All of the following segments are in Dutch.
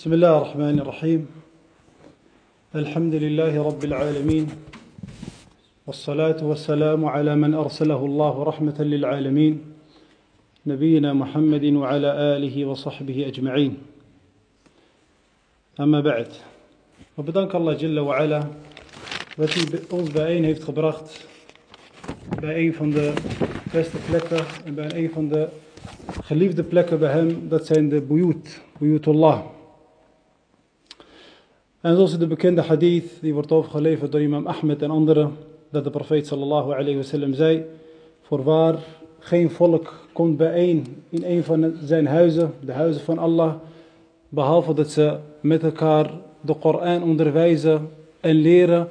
بسم الله الرحمن الرحيم. الحمد لله رب العالمين. والصلاة والسلام على من أرسله الله رحمة للعالمين. نبينا محمد وعلى آله وصحبه أجمعين. أما بعد وبدانك الله جل وعلا wat hij ons bijeen heeft gebracht bij een van de beste plekken en bij een van de geliefde plekken bij hem, dat. En zoals de bekende hadith, die wordt overgeleverd door imam Ahmed en anderen, dat de profeet sallallahu alayhi wasallam zei, voorwaar geen volk komt bijeen in een van zijn huizen, de huizen van Allah, behalve dat ze met elkaar de Koran onderwijzen en leren,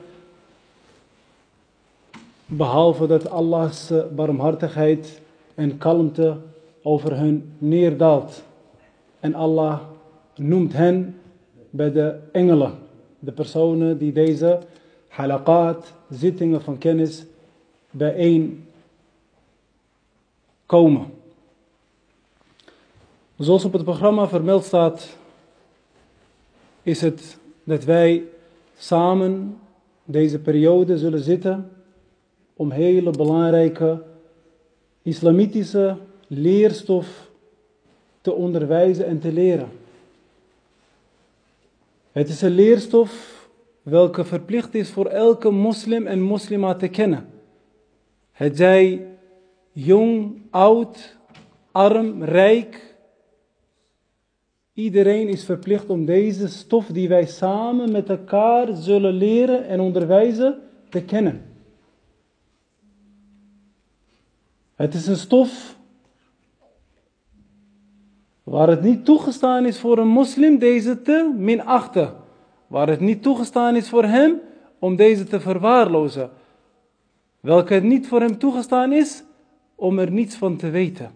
behalve dat Allah's barmhartigheid en kalmte over hun neerdaalt. En Allah noemt hen bij de engelen, de personen die deze halaqat, zittingen van kennis, bijeen komen. Zoals op het programma vermeld staat, is het dat wij samen deze periode zullen zitten om hele belangrijke islamitische leerstof te onderwijzen en te leren. Het is een leerstof welke verplicht is voor elke moslim en moslima te kennen. Het zij jong, oud, arm, rijk. Iedereen is verplicht om deze stof die wij samen met elkaar zullen leren en onderwijzen te kennen. Het is een stof waar het niet toegestaan is voor een moslim deze te minachten. Waar het niet toegestaan is voor hem om deze te verwaarlozen. Welke het niet voor hem toegestaan is om er niets van te weten.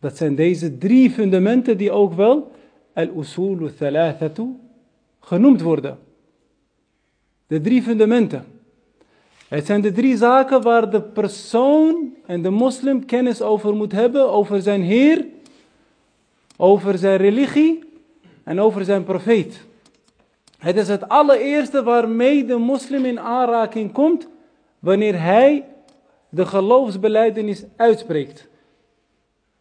Dat zijn deze drie fundamenten die ook wel al-usulu thalathatu genoemd worden. De drie fundamenten. Het zijn de drie zaken waar de persoon en de moslim kennis over moet hebben, over zijn Heer, over zijn religie en over zijn profeet. Het is het allereerste waarmee de moslim in aanraking komt wanneer hij de geloofsbeleidenis uitspreekt.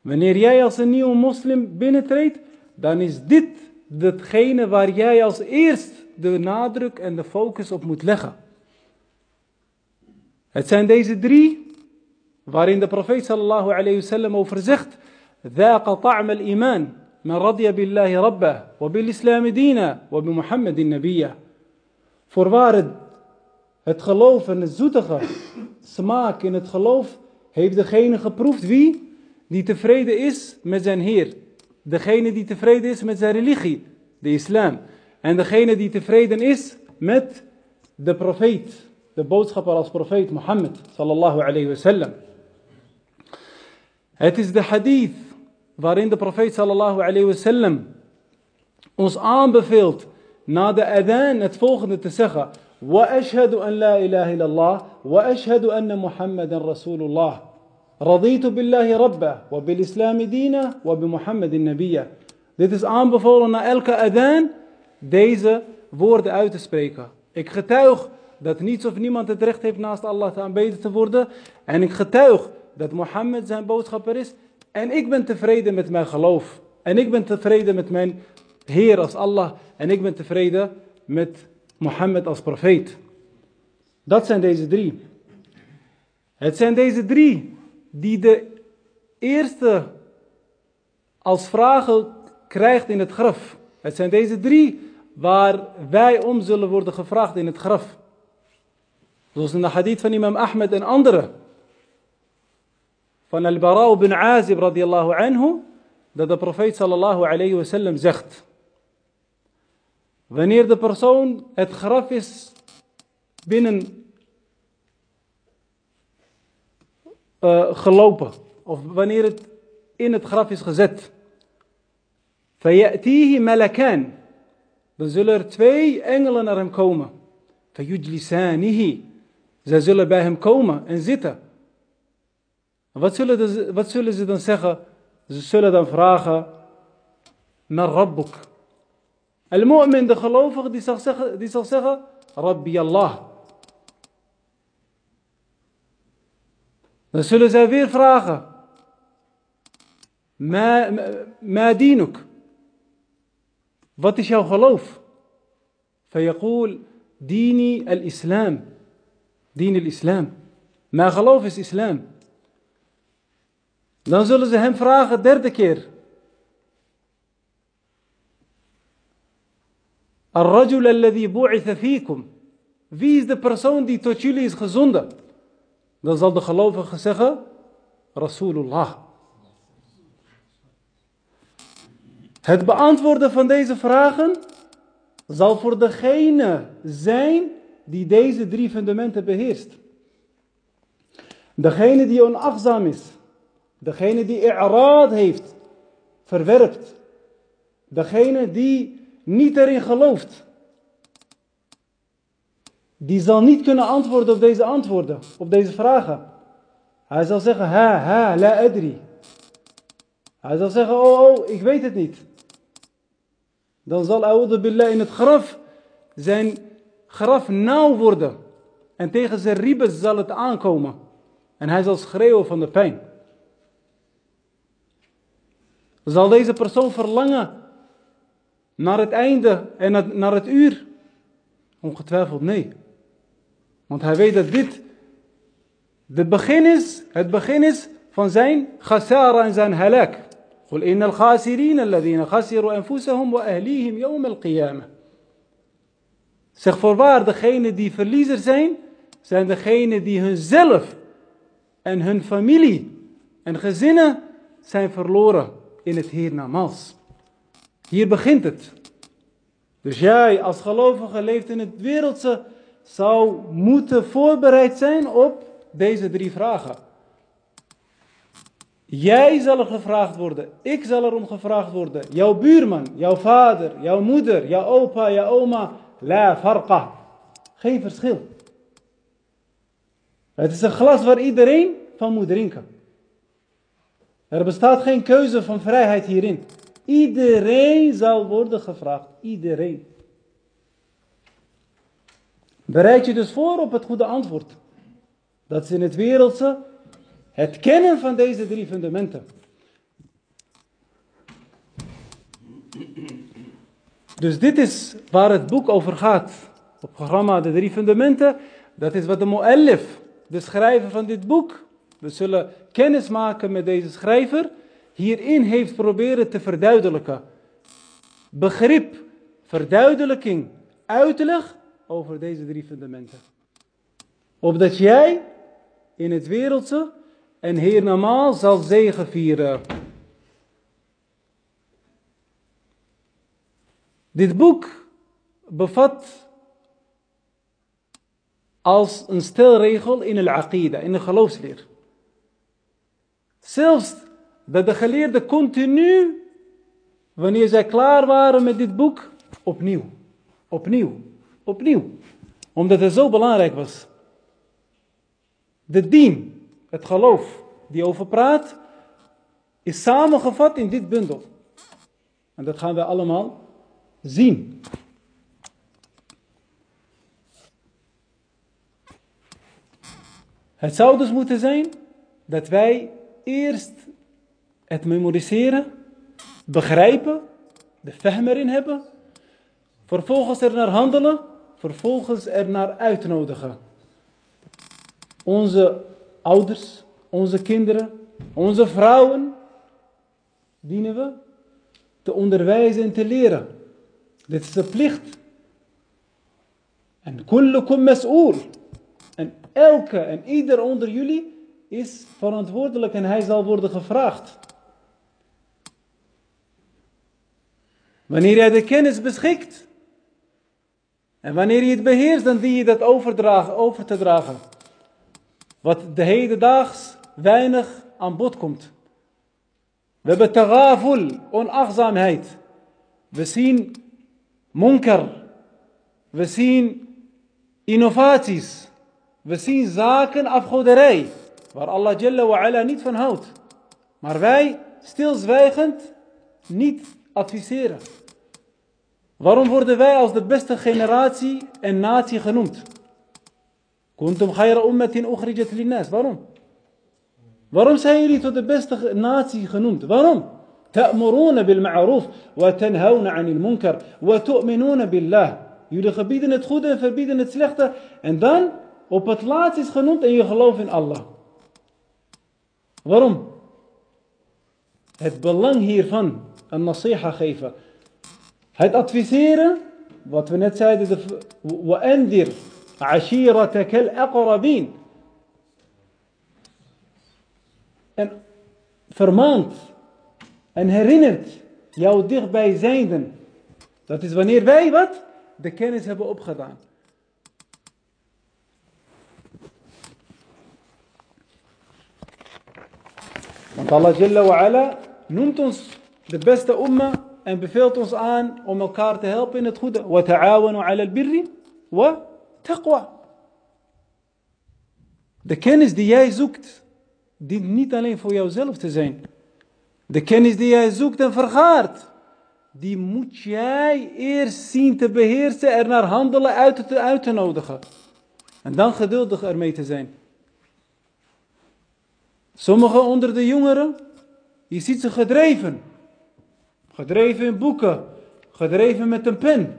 Wanneer jij als een nieuwe moslim binnentreedt, dan is dit datgene waar jij als eerst de nadruk en de focus op moet leggen. Het zijn deze drie waarin de profeet sallallahu alayhi wasallam over zegt: "Dhaqa ta'm al-iman" من رضي بالله ربه وبالإسلام دينا وبمحمد نبيه. Voorwaar het, het geloof en het zoetige smaak in het geloof heeft degene geproefd wie? Die tevreden is met zijn Heer. Degene die tevreden is met zijn religie, de islam. En degene die tevreden is met de profeet, de boodschapper als profeet Mohammed sallallahu alayhi wasallam. Het is de hadith waarin de profeet sallallahu alayhi wasallam ons aanbeveelt na de adhan het volgende te zeggen. Wa an anna Muhammadan rasulullah. Raditu billahi rabba wa bil islam dina wa bi Muhammadin nabiyya. Dit is aanbevolen na elke adhan deze woorden uit te spreken. Ik getuig dat niets of niemand het recht heeft naast Allah te aanbeden te worden. En ik getuig dat Mohammed zijn boodschapper is. En ik ben tevreden met mijn geloof. En ik ben tevreden met mijn Heer als Allah. En ik ben tevreden met Mohammed als profeet. Dat zijn deze drie. Het zijn deze drie die de eerste als vragen krijgt in het graf. Het zijn deze drie waar wij om zullen worden gevraagd in het graf. Zoals in de hadith van imam Ahmed en anderen. Van al-Bara bin Azib radiyallahu anhu. Dat de profeet sallallahu alayhi wa sallam zegt. Wanneer de persoon het graf is binnen uh, gelopen. Of wanneer het in het graf is gezet. فَيَأْتِيهِ مَلَكَانِ Dan zullen er twee engelen naar hem komen. فَيُجْلِسَانِهِ Zij zullen bij hem komen en zitten. Wat zullen, de, wat zullen ze dan zeggen? Ze zullen dan vragen: naar Rabbuk. Al-mu'min, de gelovige, die zal zeggen, die zal zeggen Rabbi Allah. Dan zullen zij weer vragen. Ma, ma dinuk. Wat is jouw geloof? فيقول ديني الإسلام دين الإسلام Mijn geloof is islam. Dan zullen ze hem vragen, derde keer. الرجل الذي بعث فيكم. Wie is de persoon die tot jullie is gezonden? Dan zal de gelovige zeggen, Rasulullah. Het beantwoorden van deze vragen zal voor degene zijn die deze drie fundamenten beheerst. Degene die onachtzaam is. Degene die i'raad heeft. Verwerpt. Degene die niet erin gelooft. Die zal niet kunnen antwoorden op deze antwoorden, op deze vragen. Hij zal zeggen, ha, ha, la adri. Hij zal zeggen, oh, oh, ik weet het niet. Dan zal A'udhu in het graf zijn graf nauw worden. En tegen zijn ribes zal het aankomen. En hij zal schreeuwen van de pijn. Zal deze persoon verlangen naar het einde en naar het uur? Ongetwijfeld nee. Want hij weet dat dit het begin is, het begin is van zijn khasara en zijn halak. قل إن الخاسرين الذين خسروا أنفسهم وأهليهم يوم القيامة. Zeg voorwaar, degenen die verliezer zijn, zijn degenen die hunzelf en hun familie en gezinnen zijn verloren in het hiernamaals. Hier begint het. Dus jij als gelovige leeft in het wereldse, zou moeten voorbereid zijn op deze drie vragen. Jij zal er gevraagd worden, ik zal erom gevraagd worden, jouw buurman, jouw vader, jouw moeder, jouw opa, jouw oma, la farqa. Geen verschil. Het is een glas waar iedereen van moet drinken. Er bestaat geen keuze van vrijheid hierin. Iedereen zal worden gevraagd. Iedereen. Bereid je dus voor op het goede antwoord. Dat is in het wereldse het kennen van deze drie fundamenten. Dus dit is waar het boek over gaat. Op programma De Drie Fundamenten. Dat is wat de Moellif, de schrijver van dit boek, we zullen kennis maken met deze schrijver, hierin heeft proberen te verduidelijken. Begrip, verduidelijking, uitleg over deze drie fundamenten. Opdat jij in het wereldse en hier normaal zal zegevieren. Dit boek bevat als een stelregel in de aqida, in de geloofsleer. Zelfs dat de geleerden continu, wanneer zij klaar waren met dit boek, opnieuw, opnieuw, opnieuw. Omdat het zo belangrijk was. De dien, het geloof die over praat, is samengevat in dit bundel. En dat gaan we allemaal zien. Het zou dus moeten zijn dat wij eerst het memoriseren, begrijpen, de fahm erin hebben, vervolgens er naar handelen, vervolgens er naar uitnodigen. Onze ouders, onze kinderen, onze vrouwen dienen we te onderwijzen en te leren. Dit is de plicht. En kullukum mas'oor. En elke en ieder onder jullie is verantwoordelijk en hij zal worden gevraagd. Wanneer jij de kennis beschikt en wanneer je het beheerst, dan dien je dat overdragen, over te dragen. Wat de hedendaags weinig aan bod komt. We hebben tagaful, onachtzaamheid. We zien monker. We zien innovaties. We zien zaken afgoderij Waar Allah Jalla wa ala niet van houdt. Maar wij stilzwijgend niet adviseren. Waarom worden wij als de beste generatie en natie genoemd? Kuntum khayra ummatin ukhrijat linnas. Waarom? Waarom zijn jullie tot de beste natie genoemd? Waarom? تأمرون بالمعروف وتنهون عن المنكر وتؤمنون بالله. Jullie gebieden het goede en verbieden het slechte. En dan op het laatst is genoemd en je gelooft in Allah. Waarom? Het belang hiervan, een nasiha geven. Het adviseren, wat we net zeiden, وَأَنذِرْ عَشِيرَتَكَ الْأَقْرَبِينَ En vermaant en herinnert jouw dichtbijzijnden. Dat is wanneer wij wat? De kennis hebben opgedaan. Want Allah wa ala noemt ons de beste umma en beveelt ons aan om elkaar te helpen in het goede. Wa ta'awanu ala al-birri wa taqwa. De kennis die jij zoekt, dient niet alleen voor jouzelf te zijn. De kennis die jij zoekt en vergaart, die moet jij eerst zien te beheersen, er naar handelen uit te, uit te nodigen. En dan geduldig ermee te zijn. Sommigen onder de jongeren, je ziet ze gedreven. Gedreven in boeken, gedreven met een pen.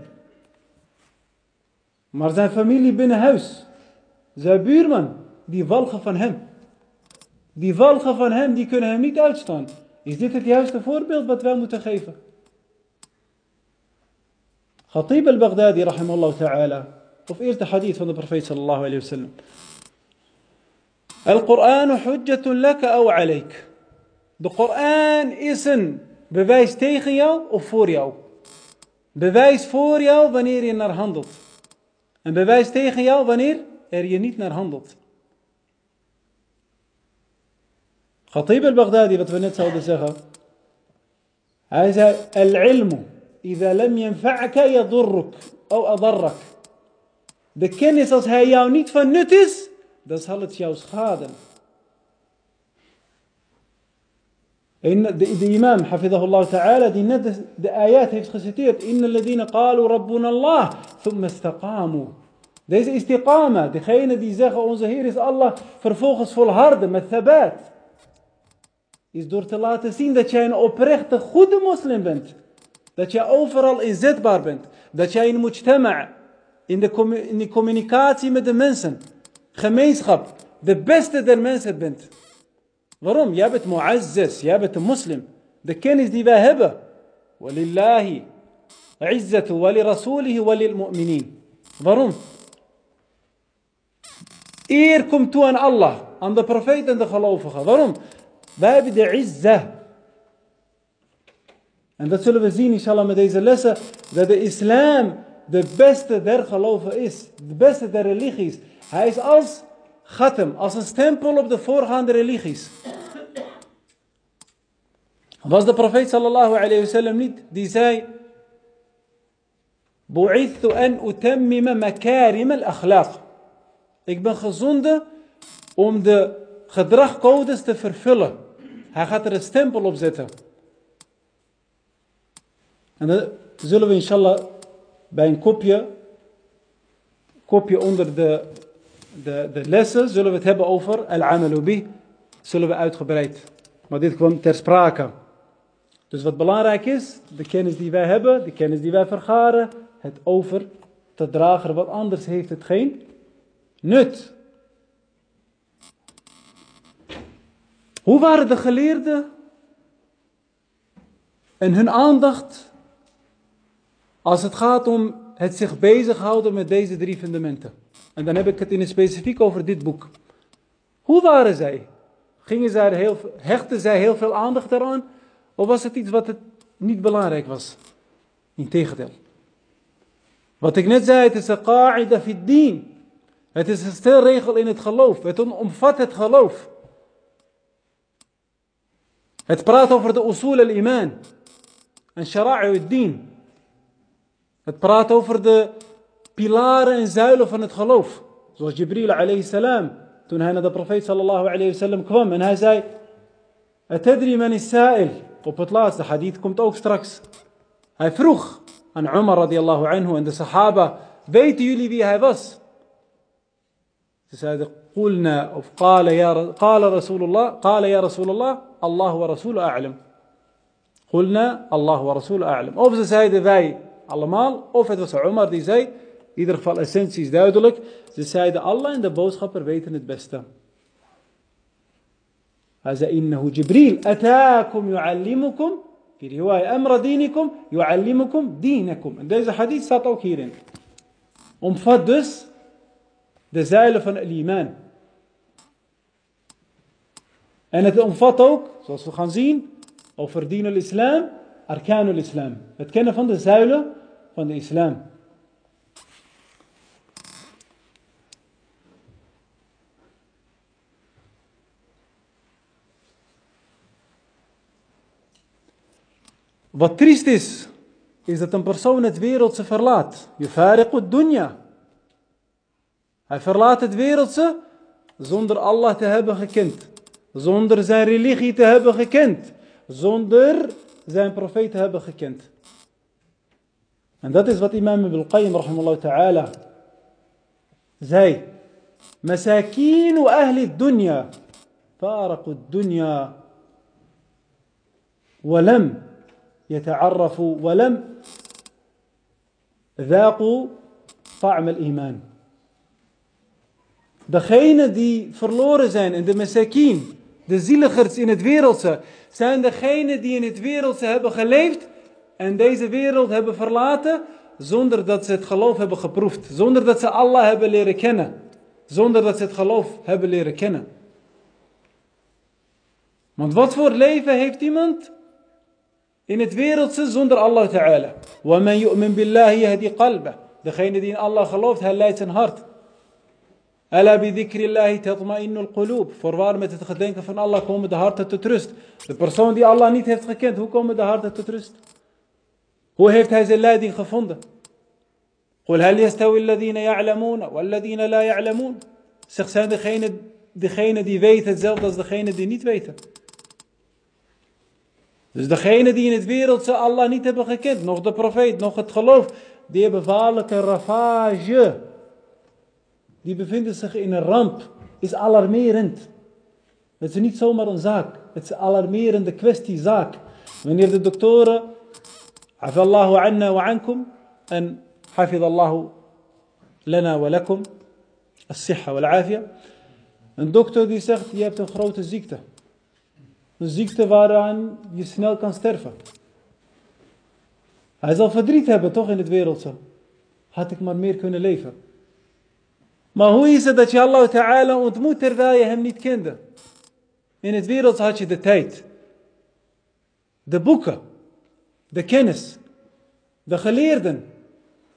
Maar zijn familie binnen huis, zijn buurman, die walgen van hem. Die walgen van hem, die kunnen hem niet uitstaan. Is dit het juiste voorbeeld wat wij moeten geven? Khatib al-Baghdadi, rahimahullah ta'ala. Of eerst de hadith van de profeet sallallahu alayhi wa sallam. Al-Quran hujjatun laka aw alayk. De Koran is een bewijs tegen jou of voor jou. Bewijs voor jou wanneer je naar handelt. En bewijs tegen jou wanneer er je niet naar handelt. Khatib al-Baghdadi, wat we net zouden zeggen. Hij zei, al-ilmu, idha lam yanfa'aka yadurruk, adarrak. De kennis als hij jou niet van nut is, dan zal het jou schaden. En de, de imam, hafidahullah ta'ala, die net de, de ayat heeft geciteerd. Inna ladina qalu rabbuna Allah, thumma istaqamu. Deze istiqama, degene die zeggen onze Heer is Allah, vervolgens volharden met thabat. Is door te laten zien dat jij een oprechte, goede moslim bent. Dat jij overal inzetbaar bent. Dat jij in mujtama' in de, in de communicatie met de mensen, gemeenschap, de beste der mensen bent. Waarom? Jij bent mu'azzaz, jij bent een moslim. De kennis die wij hebben. Walillahi, izzatu, walirasulihi, walilmu'minin. Waarom? Eer komt toe aan Allah, aan de profeet en de gelovigen. Waarom? Wij hebben de izzah. En dat zullen we zien, inshallah, met deze lessen. Dat de islam de beste der geloven is. De beste der religies. Hij is als gatem, als een stempel op de voorgaande religies. Was de profeet sallallahu alayhi wa sallam niet die zei... An utammima makarim al-akhlaq. Ik ben gezonden om de gedragcodes te vervullen. Hij gaat er een stempel op zetten. En dan zullen we inshallah bij een kopje, kopje onder de, de, de lessen, zullen we het hebben over al-amalu Zullen we uitgebreid. Maar dit kwam ter sprake. Dus wat belangrijk is, de kennis die wij hebben, de kennis die wij vergaren, het over te dragen, wat anders heeft het geen nut. Hoe waren de geleerden en hun aandacht als het gaat om het zich bezighouden met deze drie fundamenten? En dan heb ik het in het specifiek over dit boek. Hoe waren zij? Gingen zij er heel, hechten zij heel veel aandacht eraan? Of was het iets wat het niet belangrijk was? Integendeel. Wat ik net zei, het is een qa'ida fi dien. Het is een stelregel in het geloof. Het omvat het geloof. Het praat over de usul al-iman. En shara'i al-din. Het praat over de pilaren en zuilen van het geloof. Zoals Jibril alayhi salam, toen hij naar de profeet sallallahu alayhi wasallam kwam en hij zei: Atadri man is sa'il. Op het laatste hadith komt ook straks. Hij vroeg aan Umar radiallahu anhu en de sahaba: Weten jullie wie hij was? Ze zeiden: Qulna of kala ya, qala Rasulullah, "Kala ya Rasulullah, Allah wa Rasul a'lam. Qulna, Allahu wa Rasul a'lam. Of ze zeiden wij allemaal. Of het was Omar die zei, in ieder geval essentie is duidelijk. Ze zeiden Allah en de boodschapper weten het beste. Hij zei, innahu Jibril, ataakum yu'allimukum. Fi amra dinikum, yu'allimukum dinakum. En deze hadith staat ook hierin. Omvat dus de zeilen van al-iman. En het omvat ook, zoals we gaan zien, over al-islam, arkanul islam. Het kennen van de zuilen van de islam. Wat triest is, is dat een persoon het wereldse verlaat. Het dunya. Hij verlaat het wereldse zonder Allah te hebben gekend. Zonder zijn religie te hebben gekend. Zonder zijn profeet te hebben gekend. En dat is wat imam Ibn Qayyim rahimahullah ta'ala zei. مساكين أهل الدنيا فارقوا الدنيا ولم يتعرفوا ولم ذاقوا طعم الإيمان Degenen die verloren zijn in de Mesakien, de zieligers in het wereldse, zijn degenen die in het wereldse hebben geleefd en deze wereld hebben verlaten zonder dat ze het geloof hebben geproefd, zonder dat ze Allah hebben leren kennen, zonder dat ze het geloof hebben leren kennen. Want wat voor leven heeft iemand in het wereldse zonder Allah Ta'ala? وَمَنْ يُؤْمِنْ بِاللَّهِ يَهْدِي قَلْبَهُ Degene die in Allah gelooft, hij leidt zijn hart. Ala bi dhikrillahi tatma'innul qulub. Voorwaar met het gedenken van Allah komen de harten tot rust. De persoon die Allah niet heeft gekend, hoe komen de harten tot rust? Hoe heeft hij zijn leiding gevonden? قل هل يستوي الذين يعلمون والذين لا يعلمون Zeg, zijn degene, degene die weten hetzelfde als degene die niet weten? Dus degene die in het wereldse Allah niet hebben gekend, nog de profeet, nog het geloof, die hebben waarlijke ravage die bevinden zich in een ramp, is alarmerend. Het is niet zomaar een zaak. Het is een alarmerende kwestie, zaak. Wanneer de doktoren, wa ankum, en hafidallahu lana wa lakum, as-sihha wal afia. Een dokter die zegt, je hebt een grote ziekte. Een ziekte waaraan je snel kan sterven. Hij zal verdriet hebben, toch in het wereldse. Had ik maar meer kunnen leven. Maar hoe is het dat je Allah Ta'ala ontmoet terwijl je hem niet kende? In het wereld had je de tijd. De boeken. De kennis. De geleerden.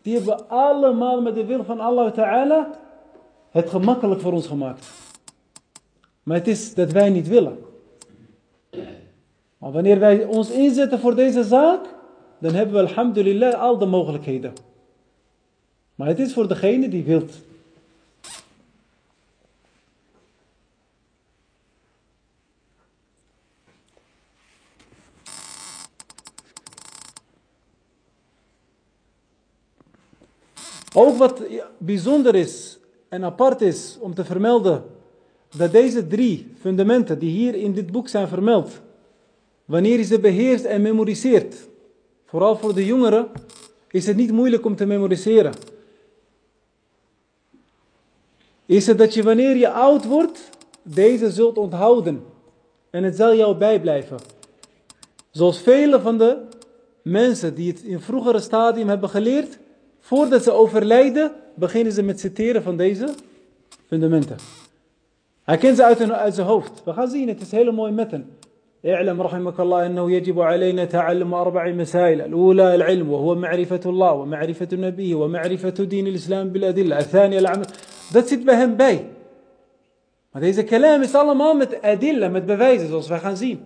Die hebben allemaal met de wil van Allah Ta'ala het gemakkelijk voor ons gemaakt. Maar het is dat wij niet willen. Maar wanneer wij ons inzetten voor deze zaak, dan hebben we alhamdulillah al de mogelijkheden. Maar het is voor degene die wilt. Ook wat bijzonder is en apart is om te vermelden, dat deze drie fundamenten die hier in dit boek zijn vermeld, wanneer je ze beheerst en memoriseert, vooral voor de jongeren, is het niet moeilijk om te memoriseren. Is het dat je wanneer je oud wordt, deze zult onthouden en het zal jou bijblijven. Zoals vele van de mensen die het in vroegere stadium hebben geleerd, Voordat ze overlijden, beginnen ze met citeren van deze fundamenten. Hij kent ze uit, uit zijn hoofd. We gaan zien, het is hele mooi met hem. اعلم رحمك الله أنه يجب علينا تعلم أربع مسائل الأولى العلم وهو معرفة الله ومعرفة نبيه ومعرفة دين الإسلام بالأدلة الثانية العمل dat zit bij hem bij maar deze kalam is allemaal met adilla, met bewijzen zoals wij gaan zien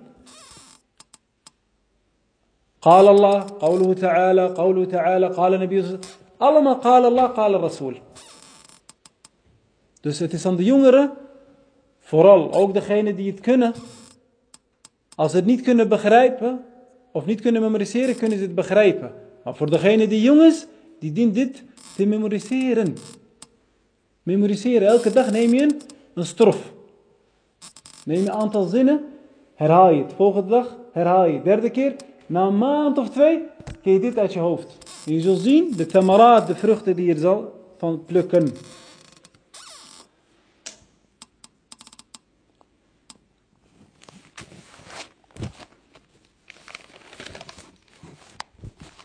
قال الله قوله تعالى قوله تعالى قال النبي allemaal qala Allah, qala Rasul. Dus het is aan de jongeren, vooral ook degenen die het kunnen, als ze het niet kunnen begrijpen, of niet kunnen memoriseren, kunnen ze het begrijpen. Maar voor degene die jong is, die dient dit te memoriseren. Memoriseren. Elke dag neem je een, een strof. Neem een aantal zinnen, herhaal je het. Volgende dag herhaal je het. Derde keer, na een maand of twee, kun je dit uit je hoofd. Je zult zien, de tamaraat, de vruchten die je zal van plukken.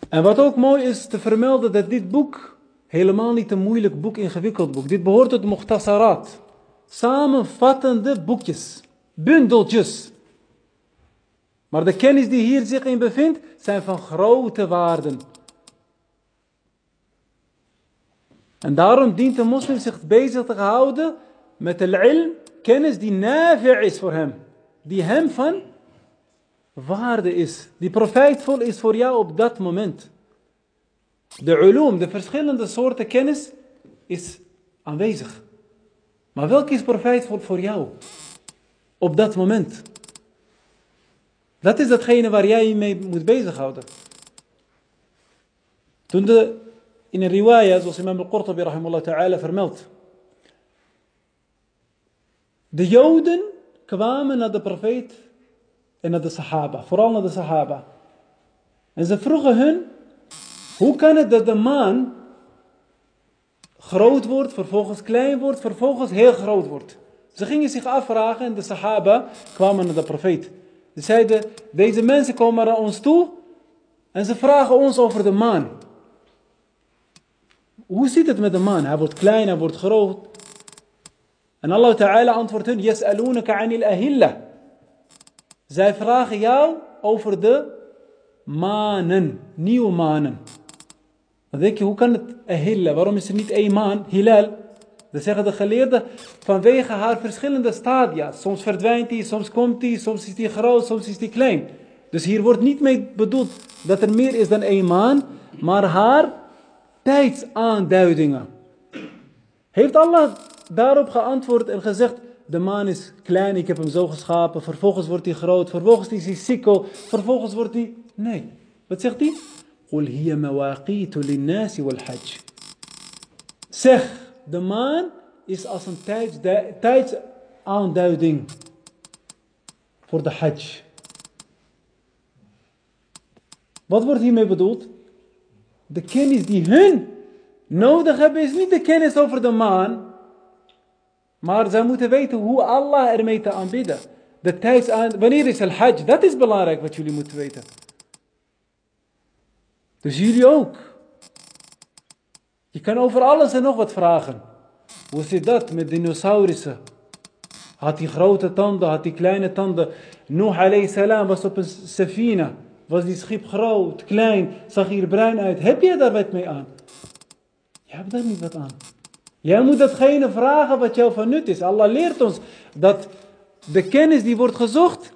En wat ook mooi is te vermelden, dat dit boek helemaal niet een moeilijk boek, ingewikkeld boek. Dit behoort tot Muhtasarat. Samenvattende boekjes, bundeltjes. Maar de kennis die hier zich in bevindt, zijn van grote waarden. En daarom dient de moslim zich bezig te houden met de ilm, kennis die nafi' is voor hem. Die hem van waarde is. Die profijtvol is voor jou op dat moment. De ulum, de verschillende soorten kennis, is aanwezig. Maar welke is profijtvol voor jou? Op dat moment. Dat is datgene waar jij je mee moet bezighouden. Toen de, in een riwaya, zoals imam al-Qurtubi rahimahullah ta'ala vermeldt. De Joden kwamen naar de profeet en naar de Sahaba, vooral naar de Sahaba. En ze vroegen hun, hoe kan het dat de maan groot wordt, vervolgens klein wordt, vervolgens heel groot wordt? Ze gingen zich afvragen en de Sahaba kwamen naar de profeet. Ze zeiden, deze mensen komen naar ons toe en ze vragen ons over de maan. Hoe zit het met de maan? Hij wordt klein, hij wordt groot. En Allah Ta'ala antwoordt hun, Yas'alunaka anil ahilla. Zij vragen jou over de manen, nieuwe manen. Dan denk je, hoe kan het ahilla? Waarom is er niet één maan, hilal? Dan zeggen de geleerden, vanwege haar verschillende stadia. Soms verdwijnt hij, soms komt hij, soms is hij groot, soms is hij klein. Dus hier wordt niet mee bedoeld dat er meer is dan één maan, maar haar tijdsaanduidingen. Heeft Allah daarop geantwoord en gezegd, de maan is klein, ik heb hem zo geschapen, vervolgens wordt hij groot, vervolgens is hij sikkel, vervolgens wordt hij... Nee, wat zegt hij? قل هي مواقيت للناس والحج. Zeg, de maan is als een tijdsaanduiding voor de hajj. Wat wordt hiermee bedoeld? De kennis die hun nodig hebben is niet de kennis over de maan. Maar zij moeten weten hoe Allah ermee te aanbidden. De tijdsaan, wanneer is het hajj? Dat is belangrijk wat jullie moeten weten. Dus jullie ook. Je kan over alles en nog wat vragen. Hoe zit dat met dinosaurussen? Had hij grote tanden, had hij kleine tanden? Nuh alayhi salam was op een safina. Was die schip groot, klein, zag hier bruin uit. Heb je daar wat mee aan? Je hebt daar niet wat aan. Jij moet datgene vragen wat jou van nut is. Allah leert ons dat de kennis die wordt gezocht,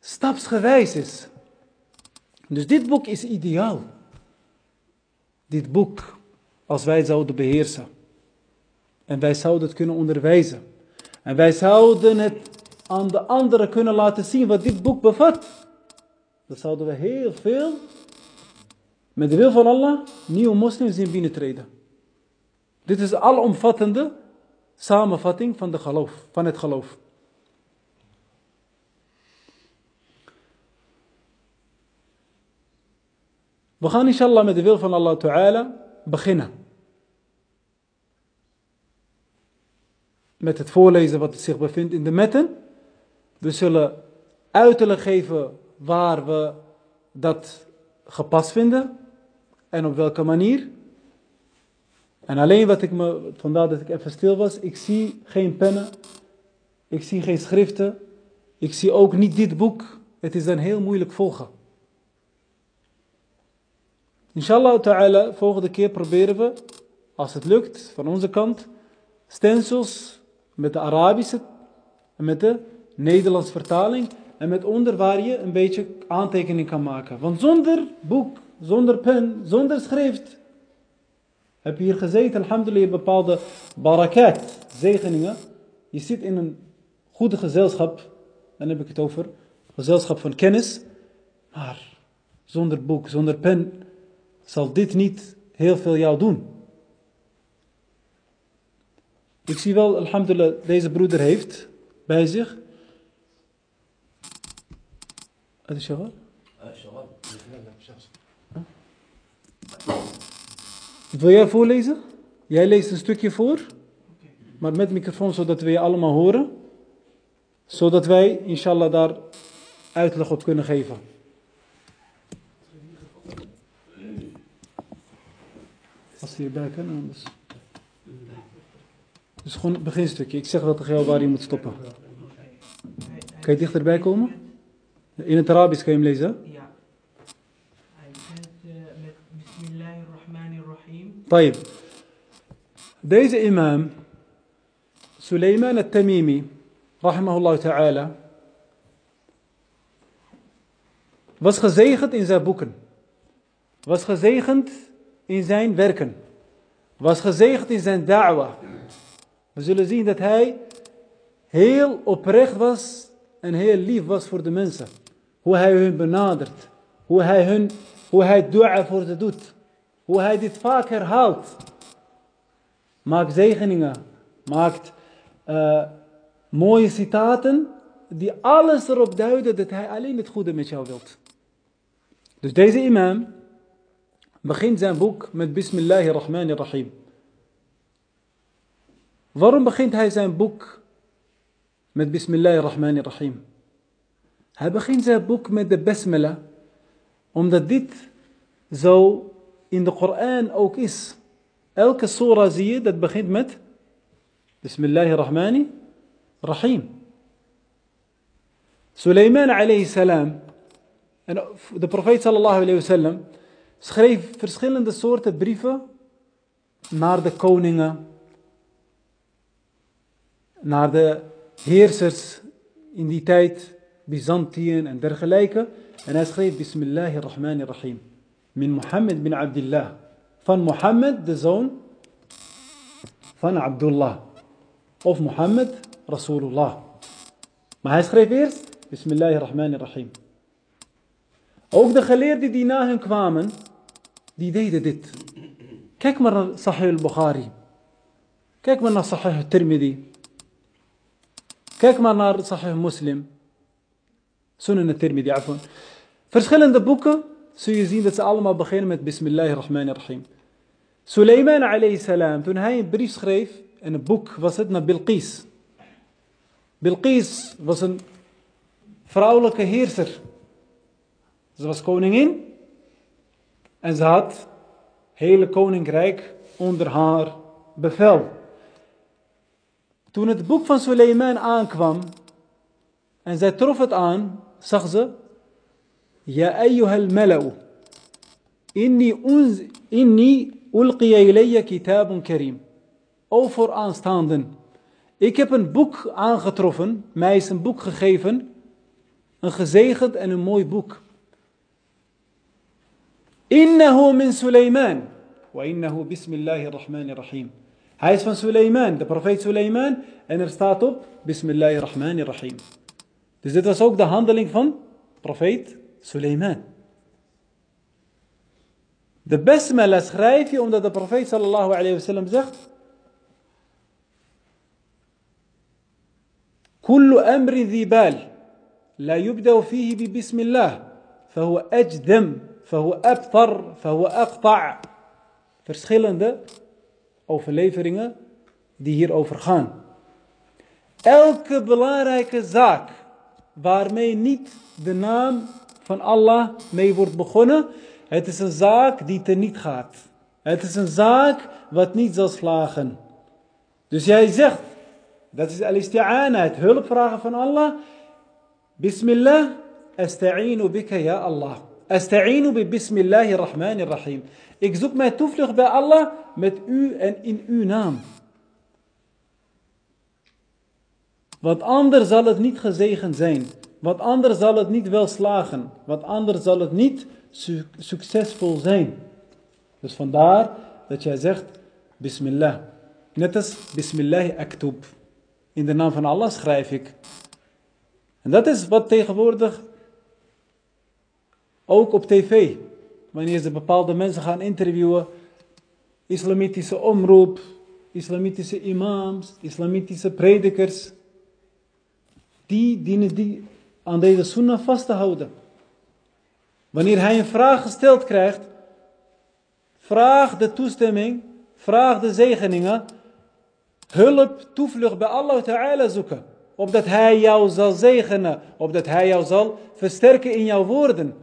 stapsgewijs is. Dus dit boek is ideaal. Dit boek, als wij zouden beheersen. En wij zouden het kunnen onderwijzen. En wij zouden het aan de anderen kunnen laten zien wat dit boek bevat. Dan zouden we heel veel, met de wil van Allah, nieuwe moslims in binnentreden. Dit is de alomvattende samenvatting van, de geloof, van het geloof. We gaan inshallah met de wil van Allah Ta'ala beginnen. Met het voorlezen wat zich bevindt in de metten. We zullen uiterlijk geven waar we dat gepast vinden. En op welke manier. En alleen wat ik me, vandaar dat ik even stil was, ik zie geen pennen. Ik zie geen schriften. Ik zie ook niet dit boek. Het is dan heel moeilijk volgen. Inshallah ta'ala, volgende keer proberen we, als het lukt, van onze kant, stencils met de Arabische en met de Nederlandse vertaling en met onder waar je een beetje aantekening kan maken. Want zonder boek, zonder pen, zonder schrift, heb je hier gezeten, alhamdulillah, bepaalde barakat, zegeningen. Je zit in een goede gezelschap, dan heb ik het over, gezelschap van kennis. Maar zonder boek, zonder pen, zal dit niet heel veel jou doen. Ik zie wel, alhamdulillah, deze broeder heeft bij zich. Het is Shawwal? Wil jij voorlezen? Jij leest een stukje voor, maar met microfoon zodat we je allemaal horen. Zodat wij, inshallah, daar uitleg op kunnen geven. Als hierbij kan, anders. Dus gewoon het beginstukje. Ik zeg wel tegen jou waar je moet stoppen. Kan je dichterbij komen? In het Arabisch kan je hem lezen? Ja. Hij begint eh, met Bismillahirrahmanirrahim. Goed. Deze imam, Suleiman al-Tamimi, rahimahullah ta'ala, was gezegend in zijn boeken. Was gezegend in zijn werken. Was gezegend in zijn da'wa. We zullen zien dat hij heel oprecht was en heel lief was voor de mensen. Hoe hij hun benadert. Hoe hij, hun, hoe hij dua voor ze doet. Hoe hij dit vaak herhaalt. Maakt zegeningen. Maakt uh, mooie citaten. Die alles erop duiden dat hij alleen het goede met jou wilt. Dus deze imam begint zijn boek met Bismillahirrahmanirrahim. Waarom begint hij zijn boek met Bismillahirrahmanirrahim? Hij begint zijn boek met de Basmala, omdat dit zo in de Koran ook is. Elke surah zie je dat begint met Bismillahirrahmanirrahim. Suleiman alayhi salam, en de profeet sallallahu alayhi wasallam, schreef verschillende soorten brieven naar de koningen, naar de heersers in die tijd, Byzantiën en dergelijke. En hij schreef Bismillahirrahmanirrahim. Min Muhammad bin Abdullah. Van Mohammed, de zoon van Abdullah. Of Mohammed, Rasulullah. Maar hij schreef eerst Bismillahirrahmanirrahim. Ook de geleerden die na hem kwamen, die deden dit. Kijk maar naar Sahih al-Bukhari. Kijk maar naar Sahih al-Tirmidhi. Kijk maar naar Sahih Muslim. Sunan al-Tirmidhi, afwan. Verschillende boeken zul je zien dat ze allemaal beginnen met Bismillahirrahmanirrahim. Suleiman alayhi salam, toen hij een brief schreef, en een boek was het naar Bilqis. Bilqis was een vrouwelijke heerser. Ze was koningin en ze had hele koninkrijk onder haar bevel. Toen het boek van Suleiman aankwam en zij trof het aan, ze: Ja ayyuhal mala'u, inni, unz, inni ulqiya ilayya kitabun karim. O vooraanstaanden, ik heb een boek aangetroffen, mij is een boek gegeven, een gezegend en een mooi boek. Innahu min Suleiman. Wa innahu bismillahirrahmanirrahim. Hij is van Suleiman, de profeet Suleiman. En er staat op Bismillahirrahmanirrahim. Dus dit was ook de handeling van profeet Suleiman. De basmala schrijf je omdat de profeet sallallahu alayhi wa sallam zegt. كل أمر ذي بال لا يبدأ فيه ببسم الله فهو أجدم فهو أبطر فهو أقطع verschillende overleveringen die hierover gaan. Elke belangrijke zaak waarmee niet de naam van Allah mee wordt begonnen, het is een zaak die niet gaat. Het is een zaak wat niet zal slagen. Dus jij zegt, dat is al-isti'ana, het hulpvragen van Allah. Bismillah, asta'inu bika ya Allah. Asta'inu bi bismillahirrahmanirrahim. Ik zoek mijn toevlucht bij Allah met u en in uw naam. Want anders zal het niet gezegend zijn. Want anders zal het niet wel slagen. Want anders zal het niet su succesvol zijn. Dus vandaar dat jij zegt Bismillah. Net als Bismillah aktub. In de naam van Allah schrijf ik. En dat is wat tegenwoordig Ook op tv. Wanneer ze bepaalde mensen gaan interviewen. Islamitische omroep. Islamitische imams. Islamitische predikers. Die dienen die aan deze sunnah vast te houden. Wanneer hij een vraag gesteld krijgt. Vraag de toestemming. Vraag de zegeningen. Hulp, toevlucht bij Allah Ta'ala zoeken. Opdat hij jou zal zegenen. Opdat hij jou zal versterken in jouw woorden.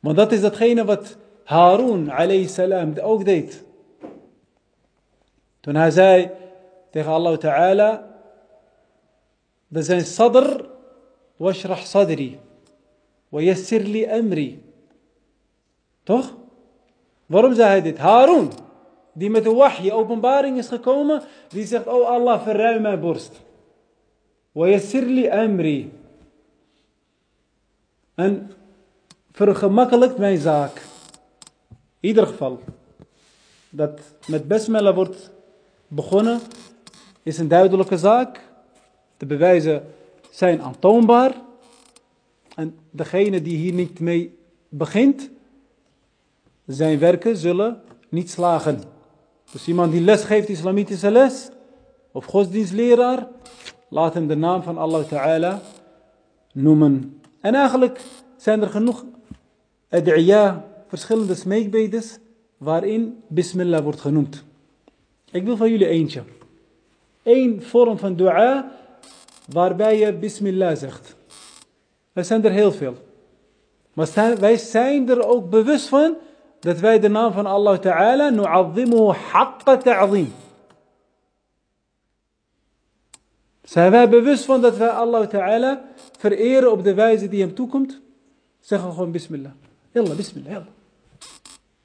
Want dat is datgene wat Harun alayhi salam ook deed. Toen hij zei tegen Allah Ta'ala. بزن الصدر واشرح صدري ويسر لي أمري. توخ؟ ورم زاهدت هارون دي متو أو بمبارين يسخكوما دي سيخت أو الله في الرأي ما بورست. ويسر لي أمري. أن فرخ مكلك ما يزاك. إيدر خفل. دات مت بسمة لابورت بخونة. اسم داود لك زاك. De bewijzen zijn aantoonbaar. En degene die hier niet mee begint. Zijn werken zullen niet slagen. Dus iemand die les geeft, islamitische les, of godsdienstleraar, laat hem de naam van Allah Ta'ala noemen. En eigenlijk zijn er genoeg ad'iya, verschillende smeekbedes, waarin Bismillah wordt genoemd. Ik wil van jullie eentje. Eén vorm van dua waarbij je Bismillah zegt. Er zijn er heel veel. Maar wij zijn er ook bewust van dat wij de naam van Allah Ta'ala nu'azzimuhu haqqa ta'zim. Zijn wij bewust van dat wij Allah Ta'ala vereren op de wijze die hem toekomt? Zeggen we gewoon Bismillah. Yalla, Bismillah, yalla.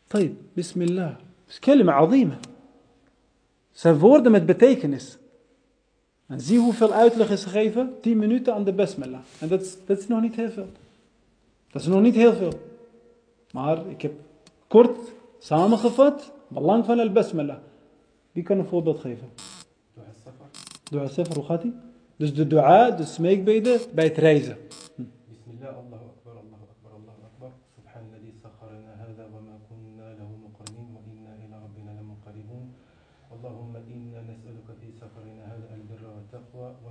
طيب, Bismillah. is kelima azima. Zijn woorden met betekenis. En zie hoeveel uitleg is gegeven? 10 minuten aan de Bismillah. En dat is, dat is nog niet heel veel. Dat is nog niet heel veel. Maar ik heb kort samengevat, belang van al-Basmala. Wie kan een voorbeeld geven? Dua safar, hoe gaat die? Dus de dua, de smeekbeden bij het reizen. Bismillah, Allahu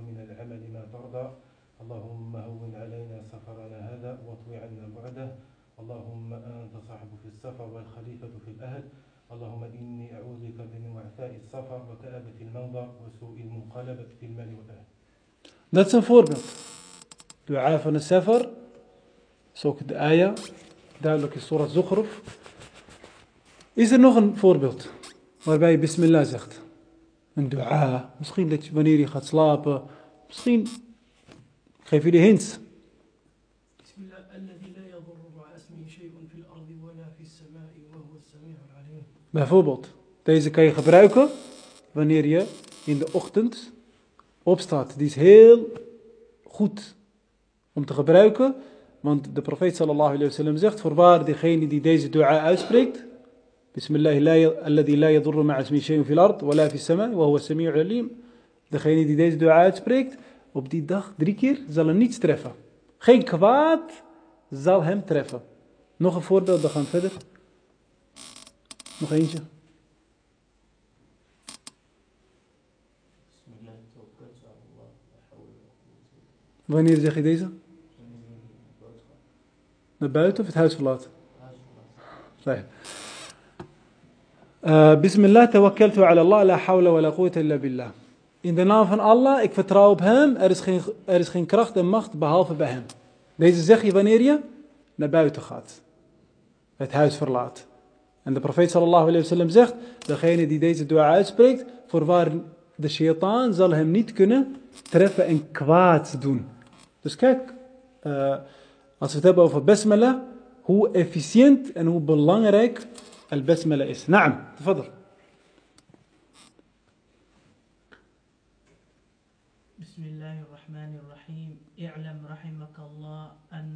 min al-amali ma tarda. Allahumma hawwin alayna safarana hada wa twi 'anna bu'dah. اللهم أنت صاحب في السفر والخليفة في الأهل اللهم إني أعوذ بك من وعثاء السفر وكآبة المنظر وسوء المنقلب في المال والأهل is een voorbeeld. Dua van de sefer. is ook de ayah. Duidelijk in Surah Zukhruf. Is er nog een voorbeeld? Waarbij je Bismillah zegt. een dua. Ah, misschien dat wanneer je gaat slapen. Misschien geef je de hints. Bijvoorbeeld, deze kan je gebruiken wanneer je in de ochtend opstaat. Die is heel goed om te gebruiken. Want de profeet sallallahu alayhi wa zegt, voorwaar degene die deze dua uitspreekt, Bismillah alladhi la yadurru ma'a ismi shay'un fil ard wa la fis sama' wa huwa sami'ul alim. Degene die deze dua uitspreekt, op die dag drie keer zal hem niets treffen. Geen kwaad zal hem treffen. Nog een voorbeeld, we gaan verder. Nog eentje. بسم الله توكلت على الله لا حول ولا قوة إلا Wanneer zeg je deze? بالله Naar buiten of het huis verlaten? عاش الله. طيب آه بسم الله توكلت على الله لا حول ولا قوة إلا بالله In de naam van Allah, ik vertrouw op hem, er is, geen, er is geen kracht en macht behalve bij hem. Deze zeg je wanneer je naar buiten gaat. Het huis verlaat. En de profeet sallallahu alayhi wa sallam zegt, degene die deze dua uitspreekt, voorwaar de shaitaan zal hem niet kunnen treffen en kwaad doen. Dus kijk, eh, als we het hebben over basmala, hoe efficiënt en hoe belangrijk البسملة إس نعم تفضل. بسم الله الرحمن الرحيم. اعلم رحمك الله أن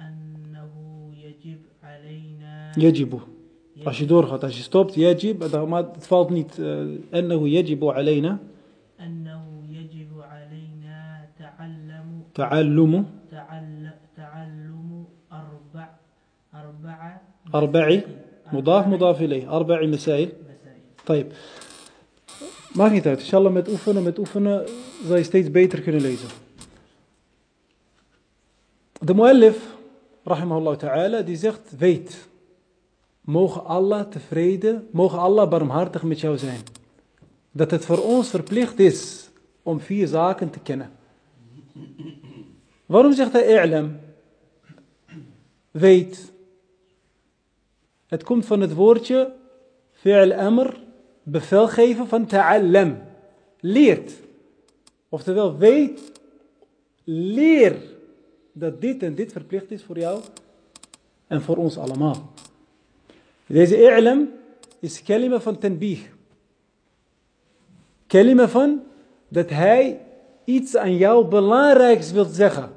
أنه يجب علينا يجب. أشي دور خط أشي ستوبت يجب هذا ما تفاضني أنه يجب علينا. أنه يجب علينا تعلم تعلم. تعلم أربع أربع أربع. Mudaf, mudaf ilay. Arba'i masail. Taib. Maakt niet uit. Inshallah met oefenen, met oefenen zal je steeds beter kunnen lezen. De Mualif, Rahim Allah ta'ala, die zegt, weet, mogen Allah tevreden, mogen Allah barmhartig met jou zijn. Dat het voor ons verplicht is om vier zaken te kennen. Waarom zegt hij i'lam? Weet. Het komt van het woordje fi'al amr, bevel geven van ta'allam. Leert. Oftewel, weet, leer dat dit en dit verplicht is voor jou en voor ons allemaal. Deze i'lam is kalima van tanbih. Kalima van dat hij iets aan jou belangrijks wil zeggen.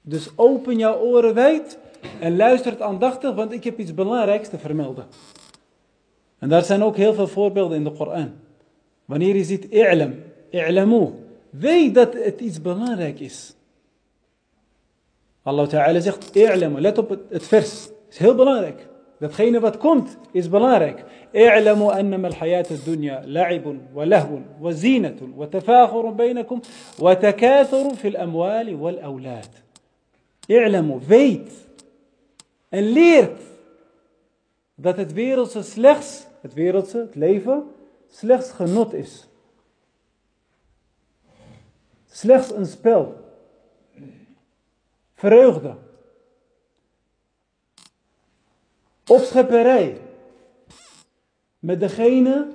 Dus open jouw oren wijd en luister het aandachtig, want ik heb iets belangrijks te vermelden. En daar zijn ook heel veel voorbeelden in de Koran. Wanneer je ziet i'lam, i'lamu, weet dat het iets belangrijk is. Allah Ta'ala zegt i'lamu, let op het, het vers. Het is heel belangrijk. Datgene wat komt is belangrijk. اعلموا أنما الحياة الدنيا لعب ولهو وزينة وتفاخر بينكم وتكاثر في الأموال والأولاد. اعلموا, weet en leert dat het wereldse slechts, het wereldse, het leven, slechts genot is. Slechts een spel. Vreugde. Opschepperij. Met degene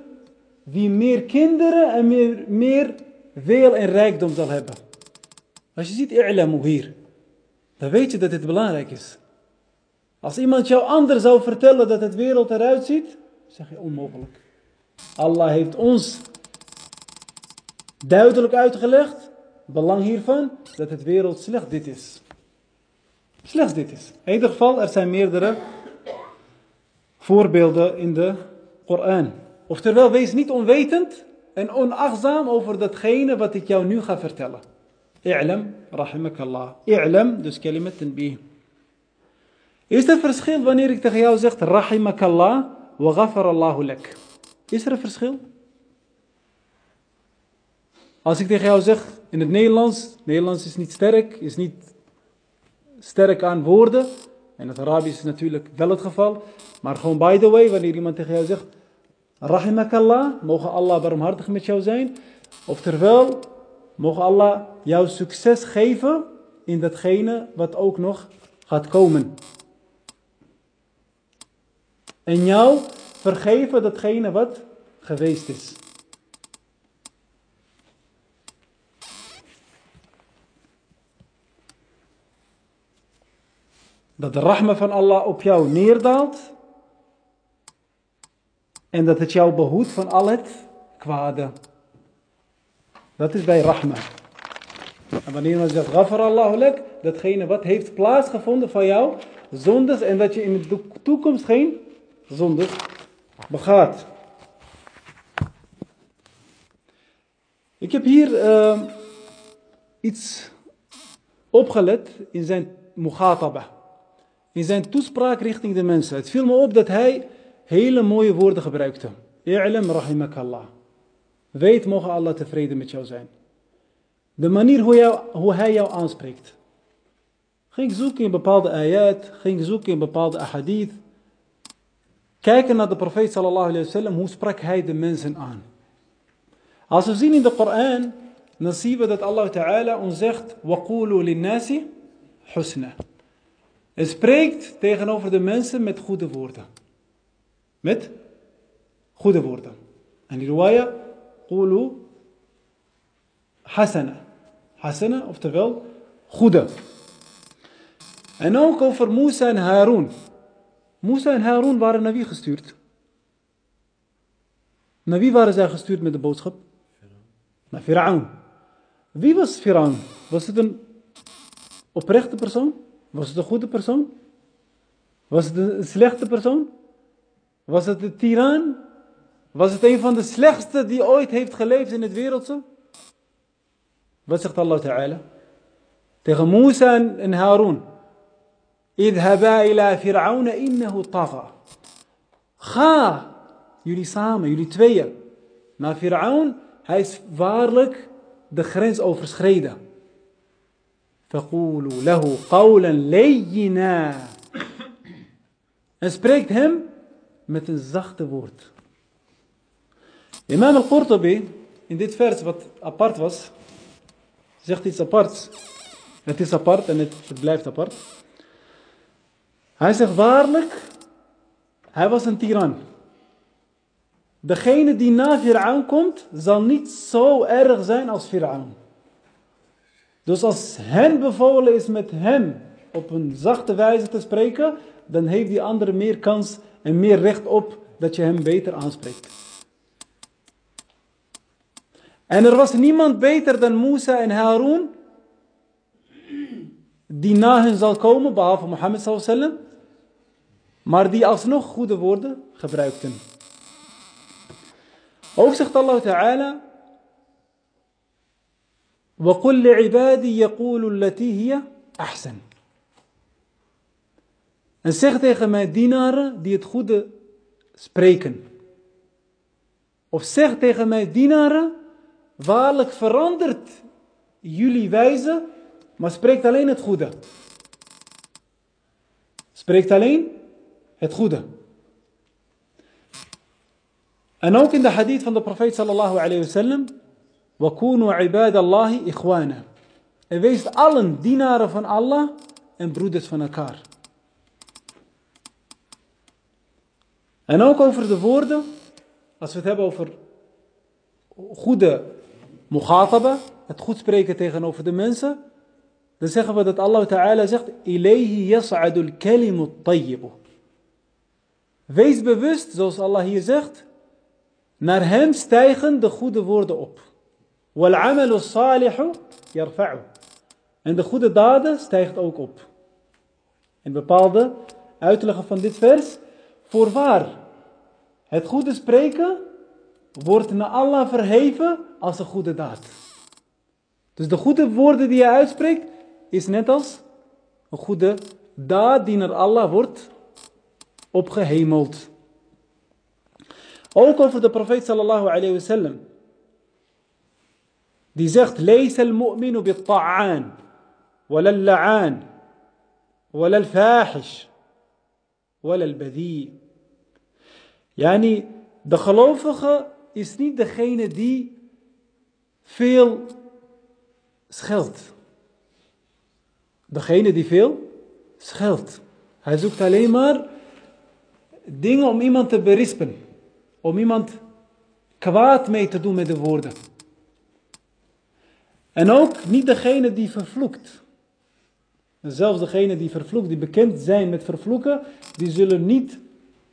die meer kinderen en meer, meer veel en rijkdom zal hebben. Als je ziet i'lamu hier, dan weet je dat dit belangrijk is. Als iemand jou anders zou vertellen dat het wereld eruit ziet, zeg je onmogelijk. Allah heeft ons duidelijk uitgelegd, belang hiervan, dat het wereld slechts dit is. Slechts dit is. In ieder geval, er zijn meerdere voorbeelden in de Koran. Oftewel, wees niet onwetend en onachtzaam over datgene wat ik jou nu ga vertellen. I'lam, rahimakallah. I'lam, dus kalimat tanbih. Is er verschil wanneer ik tegen jou zeg, rahimakallah wa ghafarallahu lak? Is er een verschil? Als ik tegen jou zeg in het Nederlands, Nederlands is niet sterk, is niet sterk aan woorden. En het Arabisch is natuurlijk wel het geval. Maar gewoon by the way, wanneer iemand tegen jou zegt, rahimakallah, mogen Allah barmhartig met jou zijn. Oftewel, mogen Allah jou succes geven in datgene wat ook nog gaat komen. En jou vergeven datgene wat geweest is. Dat de rahma van Allah op jou neerdaalt. En dat het jou behoedt van al het kwade. Dat is bij rahma. En wanneer men zegt, ghafar Allahu lek, datgene wat heeft plaatsgevonden van jou, zondes, en dat je in de toekomst geen zondes begaat. Ik heb hier uh, iets opgelet in zijn mughataba. In zijn toespraak richting de mensen. Het viel me op dat hij hele mooie woorden gebruikte. I'lam rahimakallah. Weet, mogen Allah tevreden met jou zijn. De manier hoe, jou, hoe hij jou aanspreekt. Ging zoeken in bepaalde ayat, ging zoeken in bepaalde ahadith Kijken naar de profeet sallallahu alayhi wasallam, hoe sprak hij de mensen aan. Als we zien in de Koran, dan zien we dat Allah Ta'ala ons zegt, وَقُولُوا لِلنَّاسِ husna. Hij spreekt tegenover de mensen met goede woorden. Met goede woorden. En die ruwaya, قُولُوا hasana. Hasana, oftewel goede. En ook over Musa en Harun. Musa en Harun waren naar wie gestuurd? Naar wie waren zij gestuurd met de boodschap? Naar Firaun. Wie was Firaun? Was het een oprechte persoon? Was het een goede persoon? Was het een slechte persoon? Was het een tiran? Was het een van de slechtste die ooit heeft geleefd in het wereldse? Wat zegt Allah Ta'ala? Tegen Musa en Harun. اذهبا إلى فرعون إنه طغى. خا يلي سام يلي تويا نا فرعون هاي فارلك دخرينز أو فرسخريدا فقولوا له قولا لينا. اسبريكت هم مثل زخت بورد. إمام القرطبي ان ديت فيرس بات ابارت واس زخت ايتس ابارت ات ايتس ابارت ان ات بلايفت ابارت Hij zegt waarlijk, hij was een tiran. Degene die na Fir'aun komt, zal niet zo erg zijn als Fir'aun. Dus als hen bevolen is met hem op een zachte wijze te spreken, dan heeft die andere meer kans en meer recht op dat je hem beter aanspreekt. En er was niemand beter dan Musa en Harun die na hen zal komen, behalve Mohammed sallam, maar die alsnog goede woorden gebruikten. Ook zegt Allah Ta'ala, وَقُلْ لِعِبَادِي يَقُولُ الَّتِي هِيَ أَحْسَنُ En zeg tegen mijn dienaren die het goede spreken. Of zeg tegen mijn dienaren, waarlijk verandert jullie wijze, maar spreekt alleen het goede. Spreekt alleen het goede. En ook in de hadith van de profeet sallallahu alayhi wa sallam, وَكُونُوا عِبَادَ اللَّهِ إِخْوَانًا En wees allen dienaren van Allah en broeders van elkaar. En ook over de woorden, als we het hebben over goede mughataba, het goed spreken tegenover de mensen, dan zeggen we dat Allah Ta'ala zegt, إِلَيْهِ يَصْعَدُ الْكَلِمُ الطَّيِّبُ Wees bewust, zoals Allah hier zegt, naar hem stijgen de goede woorden op. وَالْعَمَلُ الصَّالِحُ يَرْفَعُ En de goede daden stijgt ook op. In bepaalde uitleggen van dit vers, voorwaar, het goede spreken wordt naar Allah verheven als een goede daad. Dus de goede woorden die je uitspreekt, is net als een goede daad die naar Allah wordt opgehemeld. Ook over de profeet sallallahu alayhi wa sallam. Die zegt, lees al-mu'minu bit-ta'an, wal-la'an, wal-fahish, wal-badi. Yani, de gelovige is niet degene die veel scheldt. Degene die veel scheldt. Hij zoekt alleen maar dingen om iemand te berispen. Om iemand kwaad mee te doen met de woorden. En ook niet degene die vervloekt. En zelfs degene die vervloekt, die bekend zijn met vervloeken, die zullen niet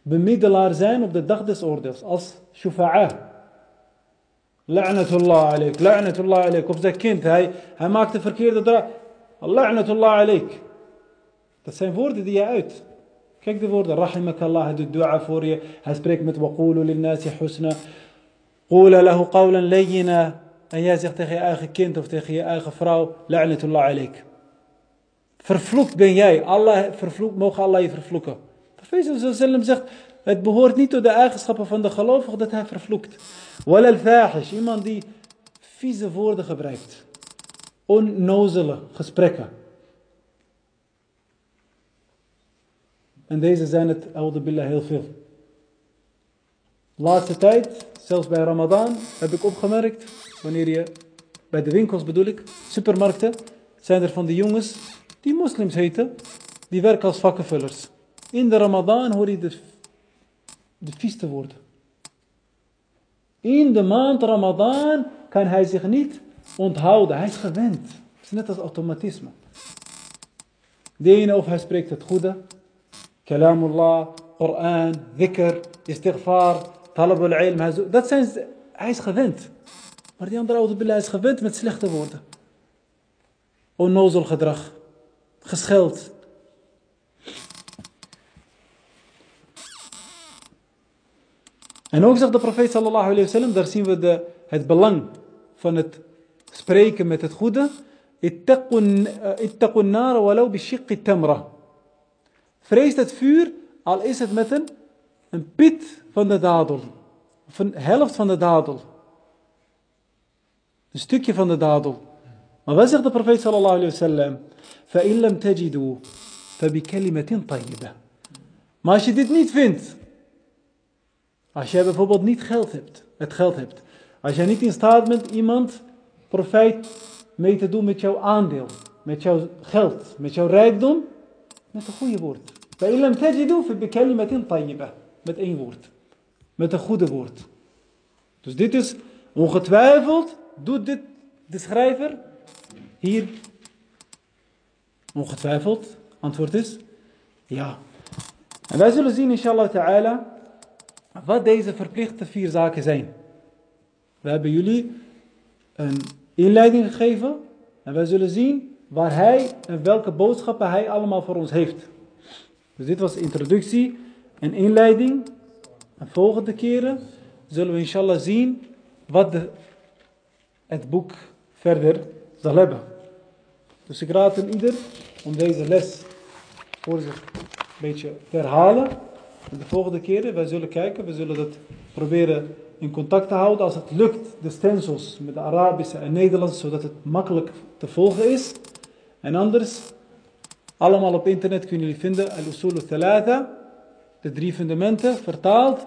bemiddelaar zijn op de dag des oordeels. Als shufa'a. La'natullah alaik, la'natullah alaik. Of zijn kind, hij, hij maakt de verkeerde draai. La'natullah alaik. Dat zijn woorden die je uit. Kijk de woorden. Rahimakallah, hij doet dua voor je. Hij spreekt met waqulu lil nasi husna. Qula lahu qawlan layyina. En jij zegt tegen je eigen kind of tegen je eigen vrouw. La'natullah alaik. Vervloekt ben jij. Allah vervloekt, mogen Allah je vervloeken. Profeet sallam zegt. Het behoort niet tot de eigenschappen van de gelovige dat hij vervloekt. Wal al-fahish, iemand die vieze woorden gebruikt. Onnozele gesprekken. En deze zijn het, billah, heel veel. Laatste tijd, zelfs bij Ramadan, heb ik opgemerkt, wanneer je, bij de winkels bedoel ik, supermarkten, zijn er van die jongens, die moslims heten, die werken als vakkenvullers. In de Ramadan hoor je de, de vieste woorden. In de maand Ramadan kan hij zich niet onthouden. Hij is gewend. Het is net als automatisme. De ene of hij spreekt het goede. Kalamullah, Koran, dhikr, istighfar, talab al-ilm. Dat zijn, hij is gewend. Maar die andere oude billah is gewend met slechte woorden. Onnozel gedrag. Gescheld. En ook zegt de profeet sallallahu alayhi wa sallam, daar zien we de, het belang van het spreken met het goede. Ittaqun nara walau bishiqqi tamra. vreest het vuur, al is het met een, een pit van de dadel. Of een helft van de dadel. Een stukje van de dadel. Maar wat zegt de profeet sallallahu alayhi wa sallam? فَإِن لَمْ تَجِدُوا فَبِكَلِمَةٍ طَيِّبَةٍ Maar als je dit niet vindt, als jij bijvoorbeeld niet geld hebt, het geld hebt, als jij niet in staat bent iemand profijt mee te doen met jouw aandeel, met jouw geld, met jouw rijkdom, met een goede woord. فَإِن لَمْ تَجِدُوا فَبِكَلِمَةٍ طَيِّبَةٍ Met één woord. Met een goede woord. Dus dit is ongetwijfeld, doet dit de schrijver hier ongetwijfeld? Antwoord is ja. En wij zullen zien, inshallah ta'ala, wat deze verplichte vier zaken zijn. We hebben jullie een inleiding gegeven en wij zullen zien waar hij en welke boodschappen hij allemaal voor ons heeft. Dus dit was de introductie en inleiding. En volgende keren zullen we inshallah zien wat het boek verder zal hebben. Dus ik raad een ieder om deze les voor zich een beetje te herhalen. En de volgende keren, wij zullen kijken, we zullen dat proberen in contact te houden. Als het lukt, de stencils met de Arabische en Nederlandse, zodat het makkelijk te volgen is. En anders, allemaal op internet kunnen jullie vinden. Al-Usul Thalatha. De drie fundamenten vertaald.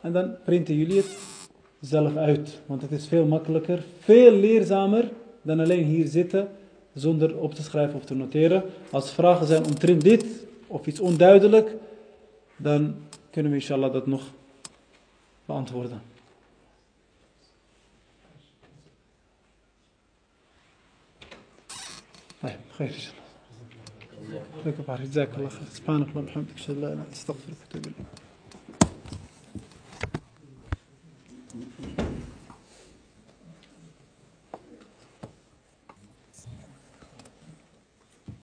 En dan printen jullie het zelf uit. Want het is veel makkelijker, veel leerzamer dan alleen hier zitten zonder op te schrijven of te noteren. Als vragen zijn omtrent dit of iets onduidelijk, dan kunnen we inshallah dat nog beantwoorden. Nee, geen جزاك الله خير. سبحانك اللهم وبحمدك أشهد أن لا إله إلا أنت أستغفرك وأتوب إليك.